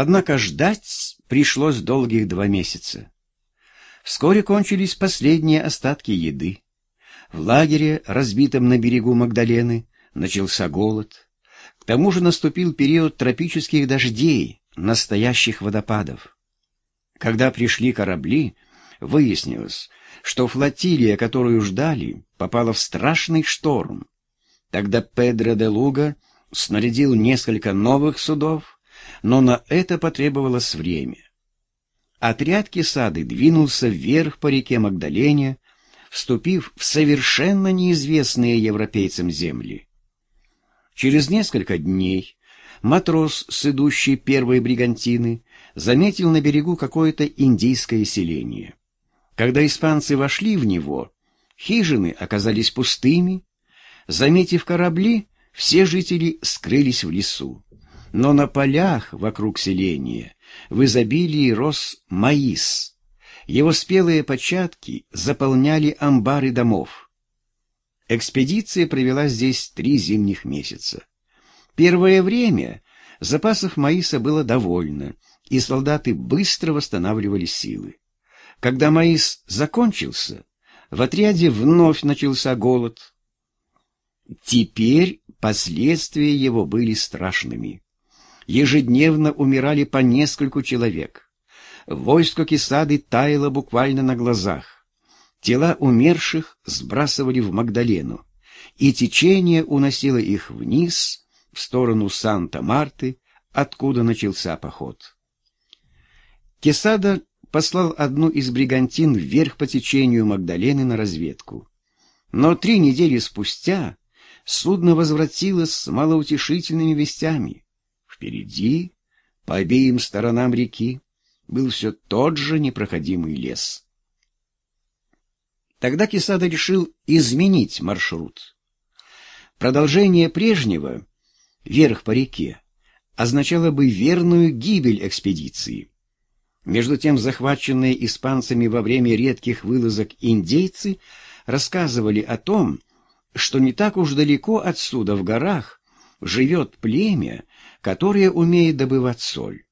Однако ждать пришлось долгих два месяца. Вскоре кончились последние остатки еды. В лагере, разбитом на берегу Магдалены, начался голод. К тому же наступил период тропических дождей, настоящих водопадов. Когда пришли корабли, выяснилось, что флотилия, которую ждали, попала в страшный шторм. Тогда Педро де Луга снарядил несколько новых судов, но на это потребовалось время. Отряд Кесады двинулся вверх по реке Магдалене, вступив в совершенно неизвестные европейцам земли. Через несколько дней матрос с идущей первой бригантины заметил на берегу какое-то индийское селение. Когда испанцы вошли в него, хижины оказались пустыми. Заметив корабли, все жители скрылись в лесу. Но на полях вокруг селения в изобилии рос маис. Его спелые початки заполняли амбары домов. Экспедиция провела здесь три зимних месяца. Первое время запасов маиса было довольно, и солдаты быстро восстанавливали силы. Когда маис закончился, в отряде вновь начался голод. Теперь последствия его были страшными. Ежедневно умирали по нескольку человек. Войско Кесады таяло буквально на глазах. Тела умерших сбрасывали в Магдалену, и течение уносило их вниз, в сторону Санта-Марты, откуда начался поход. Кесада послал одну из бригантин вверх по течению Магдалены на разведку. Но три недели спустя судно возвратилось с малоутешительными вестями. Впереди, по обеим сторонам реки, был все тот же непроходимый лес. Тогда Кесада решил изменить маршрут. Продолжение прежнего, вверх по реке, означало бы верную гибель экспедиции. Между тем, захваченные испанцами во время редких вылазок индейцы рассказывали о том, что не так уж далеко отсюда, в горах, живет племя, которое умеет добывать соль.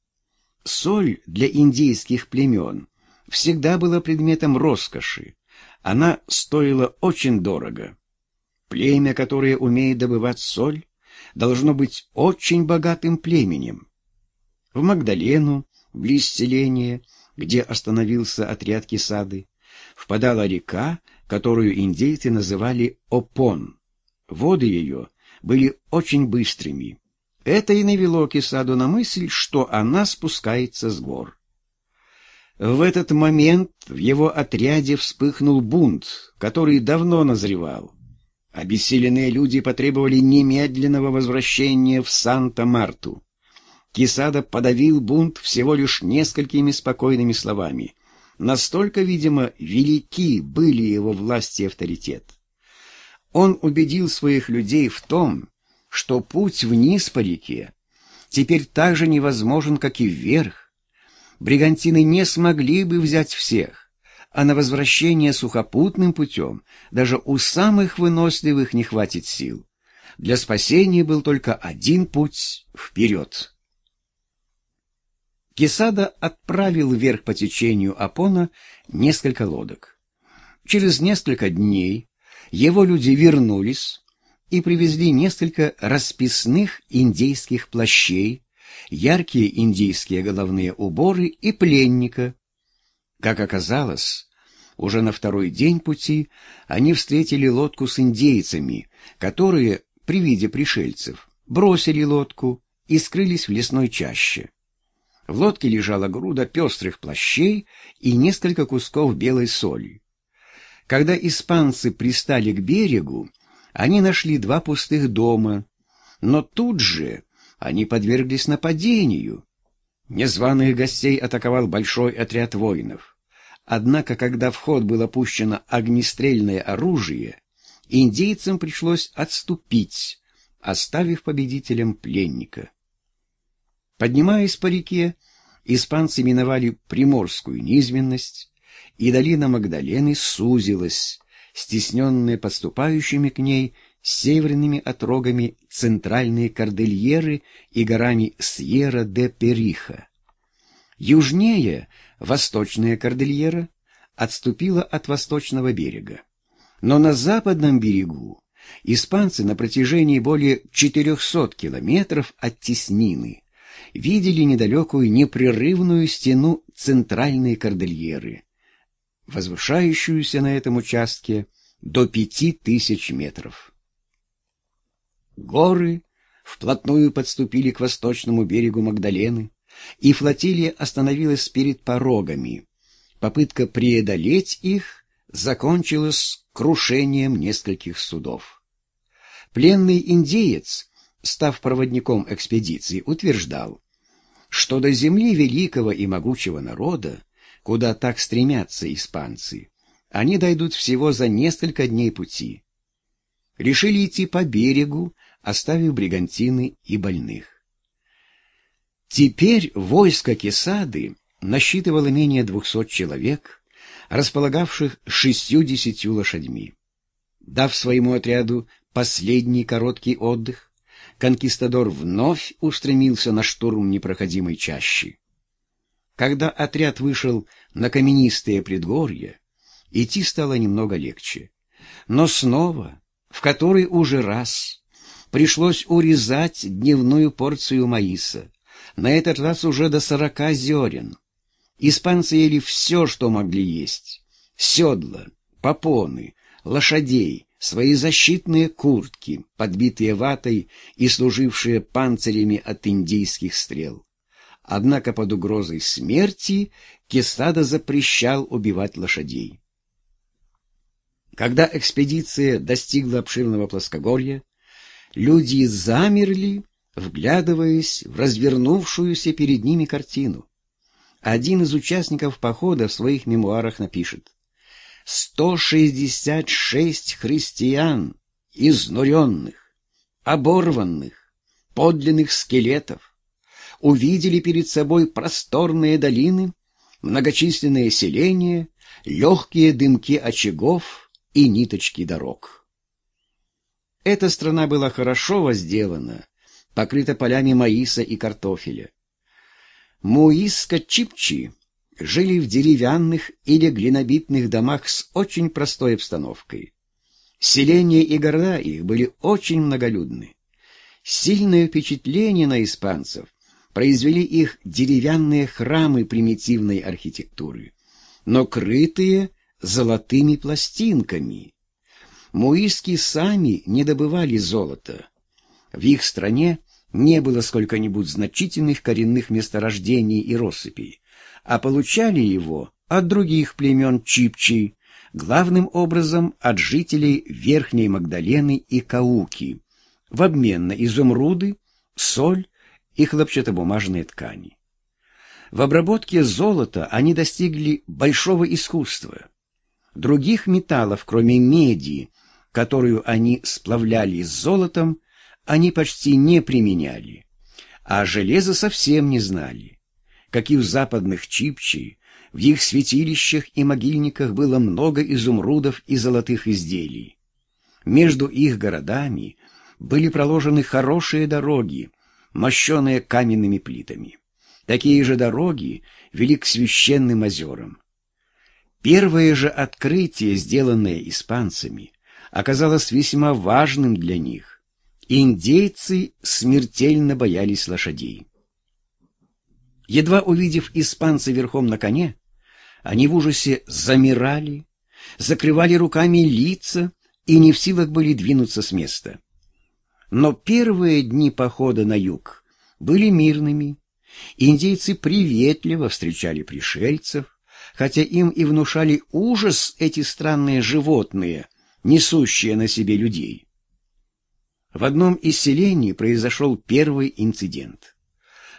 Соль для индейских племен всегда была предметом роскоши. Она стоила очень дорого. Племя, которое умеет добывать соль, должно быть очень богатым племенем. В Магдалену близ селения, где остановился отряд Кесады, впадала река, которую индейцы называли Опон. Воды ее были очень быстрыми. Это и навело Кесаду на мысль, что она спускается с гор. В этот момент в его отряде вспыхнул бунт, который давно назревал. Обессиленные люди потребовали немедленного возвращения в Санта-Марту. Кисада подавил бунт всего лишь несколькими спокойными словами. Настолько, видимо, велики были его власти и авторитет. Он убедил своих людей в том, что путь вниз по реке теперь так же невозможен, как и вверх. Бригантины не смогли бы взять всех, а на возвращение сухопутным путем даже у самых выносливых не хватит сил. Для спасения был только один путь — вперед. Кесада отправил вверх по течению Апона несколько лодок. Через несколько дней его люди вернулись и привезли несколько расписных индейских плащей, яркие индейские головные уборы и пленника. Как оказалось, уже на второй день пути они встретили лодку с индейцами, которые, при виде пришельцев, бросили лодку и скрылись в лесной чаще. В лодке лежала груда пестрых плащей и несколько кусков белой соли. Когда испанцы пристали к берегу, они нашли два пустых дома, но тут же они подверглись нападению. Незваных гостей атаковал большой отряд воинов. Однако, когда в ход было пущено огнестрельное оружие, индейцам пришлось отступить, оставив победителям пленника. Поднимаясь по реке, испанцы миновали Приморскую низменность, и долина Магдалены сузилась, стесненная подступающими к ней северными отрогами центральной кордильеры и горами Сьерра-де-Периха. Южнее восточная кордильера отступила от восточного берега. Но на западном берегу испанцы на протяжении более 400 километров от теснины видели недалекую непрерывную стену центральной кордильеры, возвышающуюся на этом участке до пяти тысяч метров. Горы вплотную подступили к восточному берегу Магдалены, и флотилия остановилась перед порогами. Попытка преодолеть их закончилась крушением нескольких судов. Пленный индеец, став проводником экспедиции, утверждал, что до земли великого и могучего народа, куда так стремятся испанцы, они дойдут всего за несколько дней пути. Решили идти по берегу, оставив бригантины и больных. Теперь войско Кесады насчитывало менее двухсот человек, располагавших шестью-десятью лошадьми. Дав своему отряду последний короткий отдых, конкистадор вновь устремился на штурм непроходимой чащи. Когда отряд вышел на каменистые предгорья, идти стало немного легче. Но снова, в который уже раз, пришлось урезать дневную порцию маиса, на этот раз уже до сорока зерен. Испанцы ели все, что могли есть. Седла, попоны, лошадей, свои защитные куртки, подбитые ватой и служившие панцирями от индийских стрел. Однако под угрозой смерти Кесада запрещал убивать лошадей. Когда экспедиция достигла обширного плоскогорья, люди замерли, вглядываясь в развернувшуюся перед ними картину. Один из участников похода в своих мемуарах напишет «166 христиан, изнуренных, оборванных, подлинных скелетов, увидели перед собой просторные долины, многочисленные селения, легкие дымки очагов и ниточки дорог». Эта страна была хорошо возделана, покрыта полями маиса и картофеля. Муиска-чипчи жили в деревянных или глинобитных домах с очень простой обстановкой. Селения и города их были очень многолюдны. Сильное впечатление на испанцев произвели их деревянные храмы примитивной архитектуры, но крытые золотыми пластинками. Муиски сами не добывали золота. В их стране не было сколько-нибудь значительных коренных месторождений и россыпей, а получали его от других племен Чипчи, главным образом от жителей Верхней Магдалены и Кауки, в обмен на изумруды, соль и хлопчатобумажные ткани. В обработке золота они достигли большого искусства. Других металлов, кроме меди, которую они сплавляли с золотом, они почти не применяли, а железо совсем не знали. Как и в западных чипчи, в их святилищах и могильниках было много изумрудов и золотых изделий. Между их городами были проложены хорошие дороги, мощенные каменными плитами. Такие же дороги вели к священным озерам. Первое же открытие, сделанное испанцами, оказалось весьма важным для них. Индейцы смертельно боялись лошадей. Едва увидев испанца верхом на коне, они в ужасе замирали, закрывали руками лица и не в силах были двинуться с места. Но первые дни похода на юг были мирными. Индейцы приветливо встречали пришельцев, хотя им и внушали ужас эти странные животные, несущие на себе людей. В одном из селений произошел первый инцидент.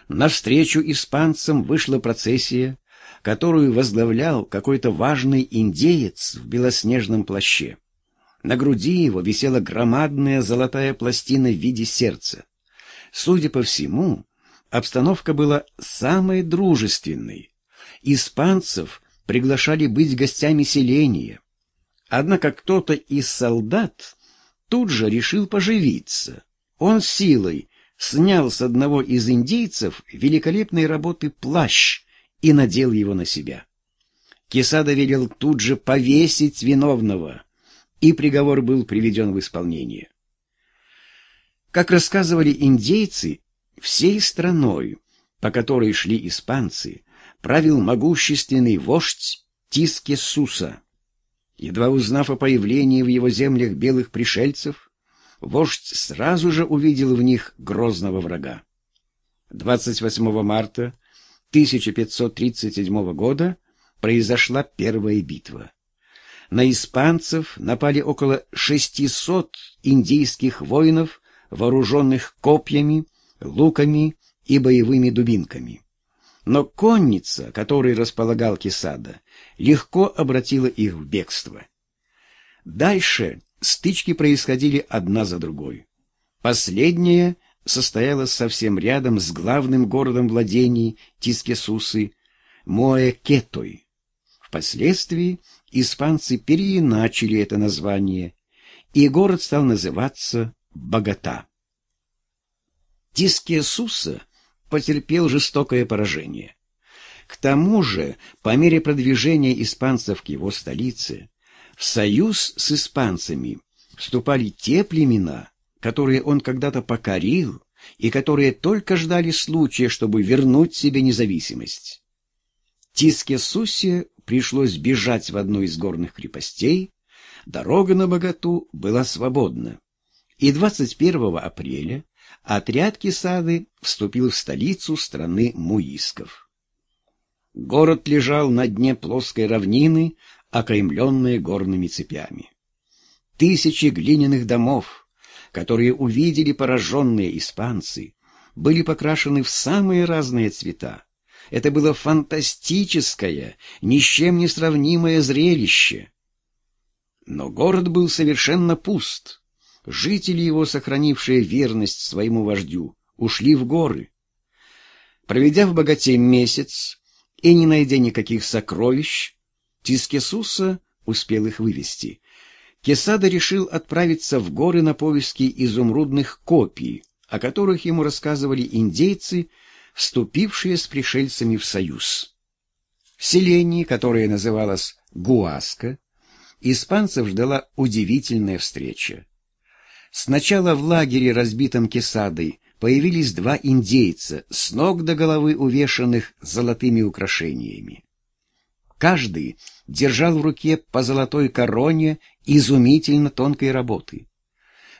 Навстречу испанцам вышла процессия, которую возглавлял какой-то важный индеец в белоснежном плаще. На груди его висела громадная золотая пластина в виде сердца. Судя по всему, обстановка была самой дружественной. Испанцев приглашали быть гостями селения. Однако кто-то из солдат тут же решил поживиться. Он силой снял с одного из индейцев великолепной работы плащ и надел его на себя. Кесада велел тут же повесить виновного, и приговор был приведен в исполнение. Как рассказывали индейцы, всей страной, по которой шли испанцы, правил могущественный вождь Тиске Суса. Едва узнав о появлении в его землях белых пришельцев, вождь сразу же увидел в них грозного врага. 28 марта 1537 года произошла первая битва. На испанцев напали около 600 индийских воинов, вооруженных копьями, луками и боевыми дубинками. Но конница, которой располагал Кесада, легко обратила их в бегство. Дальше стычки происходили одна за другой. Последняя состоялась совсем рядом с главным городом владений Тискесусы Моэкетой. Впоследствии испанцы переиначили это название, и город стал называться Богата. Тискесуса потерпел жестокое поражение. К тому же, по мере продвижения испанцев к его столице, в союз с испанцами вступали те племена, которые он когда-то покорил и которые только ждали случая, чтобы вернуть себе независимость. Тиске Сусе пришлось бежать в одну из горных крепостей, дорога на Богату была свободна, и 21 апреля отряд Кесады вступил в столицу страны муисков. Город лежал на дне плоской равнины, окаймленной горными цепями. Тысячи глиняных домов, которые увидели пораженные испанцы, были покрашены в самые разные цвета. Это было фантастическое, ни с чем не сравнимое зрелище. Но город был совершенно пуст. Жители его, сохранившие верность своему вождю, ушли в горы. Проведя в богате месяц и не найдя никаких сокровищ, Тискесуса успел их вывести. Кесада решил отправиться в горы на поиски изумрудных копий, о которых ему рассказывали индейцы, вступившие с пришельцами в союз. В селении, которое называлось Гуаска, испанцев ждала удивительная встреча. Сначала в лагере, разбитом Кесадой, появились два индейца, с ног до головы увешанных золотыми украшениями. Каждый держал в руке по золотой короне изумительно тонкой работы.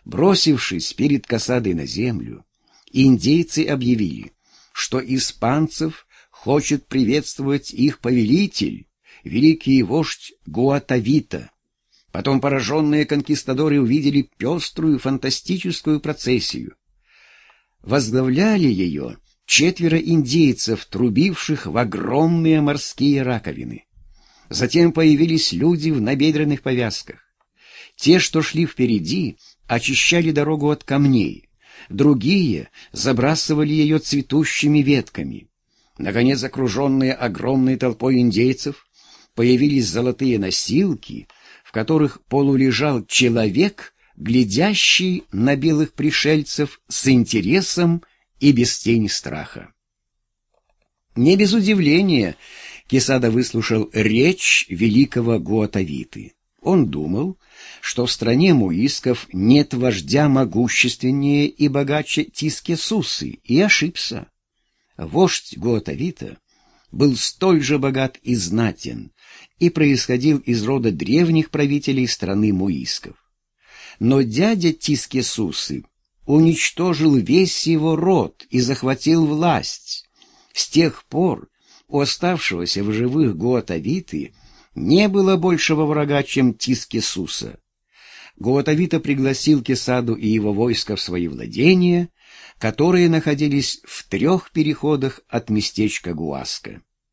Бросившись перед Касадой на землю, индейцы объявили, что испанцев хочет приветствовать их повелитель, великий вождь Гуатавита. Потом пораженные конкистадоры увидели пеструю фантастическую процессию. Возглавляли ее четверо индейцев, трубивших в огромные морские раковины. Затем появились люди в набедренных повязках. Те, что шли впереди, очищали дорогу от камней, другие забрасывали ее цветущими ветками. Наконец, окруженные огромной толпой индейцев, появились золотые носилки, в которых полулежал человек, глядящий на белых пришельцев с интересом и без тени страха. Не без удивления Кесада выслушал речь великого Гуатавиты. Он думал, что в стране муисков нет вождя могущественнее и богаче Тискесусы, и ошибся. Вождь Гуатавита был столь же богат и знатен, и происходил из рода древних правителей страны муисков. Но дядя Тискесусы уничтожил весь его род и захватил власть. С тех пор у оставшегося в живых Гуатавиты не было большего врага, чем Тискесуса. Гуатавита пригласил Кесаду и его войско в свои владения, которые находились в трех переходах от местечка Гуаска.